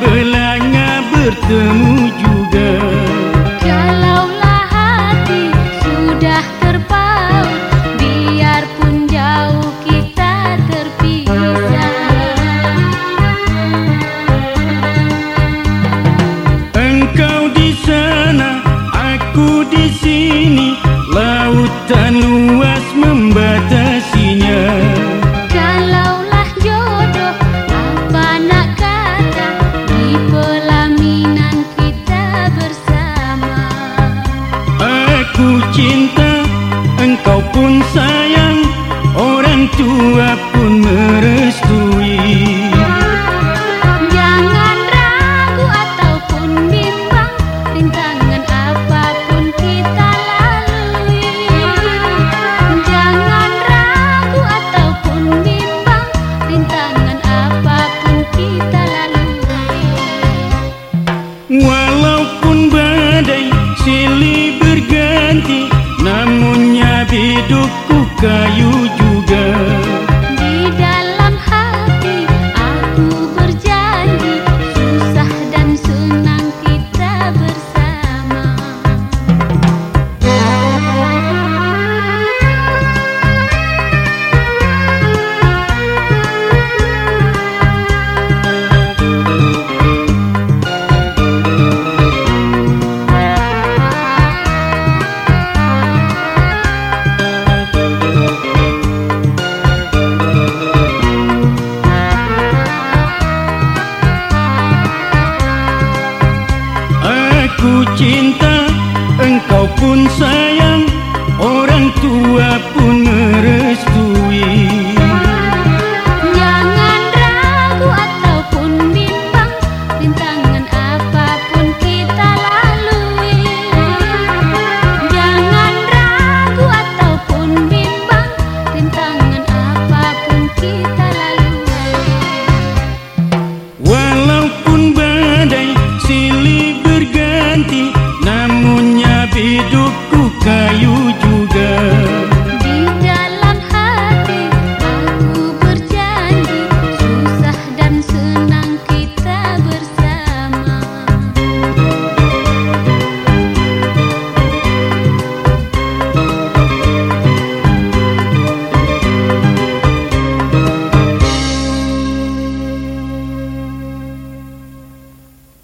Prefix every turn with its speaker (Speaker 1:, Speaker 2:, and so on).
Speaker 1: belanga bertemu juga. Tua pun merestui.
Speaker 2: Jangan ragu ataupun bimbang Rintangan apa pun kita lalui. Jangan ragu ataupun bimbang Rintangan apa pun kita lalui.
Speaker 1: Walaupun badai silih berganti Hidupku kayu cinta Engkau pun sayang Orang tua pun Namunnya juga